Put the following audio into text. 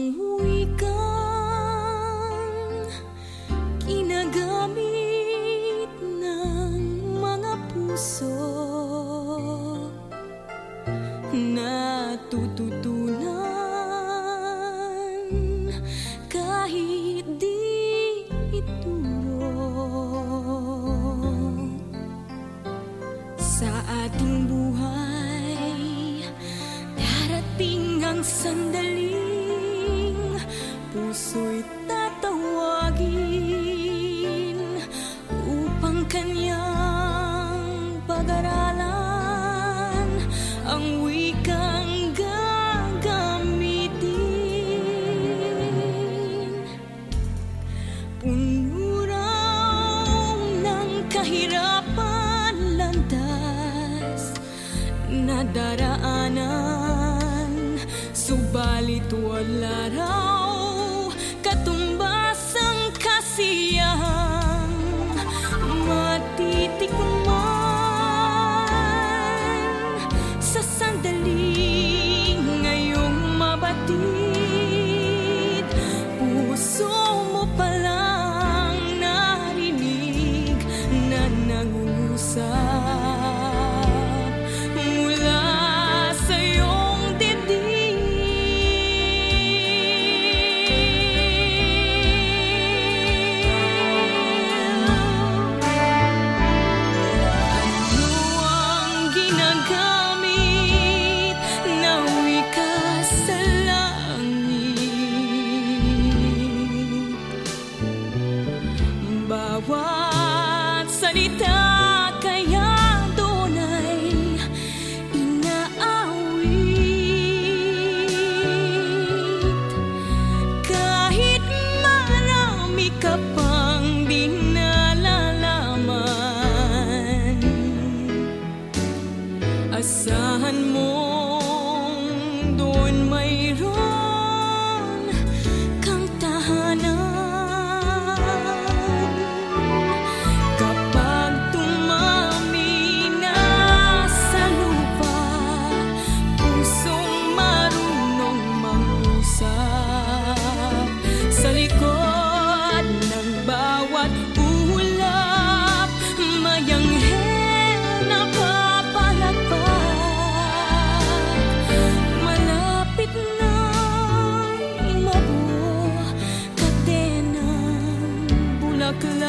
ang wikang kinagamit ng mga kahit di ituro. Sa ating buhay darating sandali kanyang pag-aralan. Ang wikang gagamitin. Puno ng kahirapan landas na daraanan. Subalit wala raw Sa sandaling ngayong mabatid samaritano. good.